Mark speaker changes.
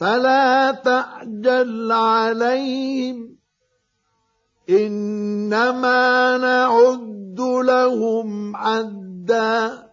Speaker 1: فلا تعجل عليهم. إنما نعد لهم عدا.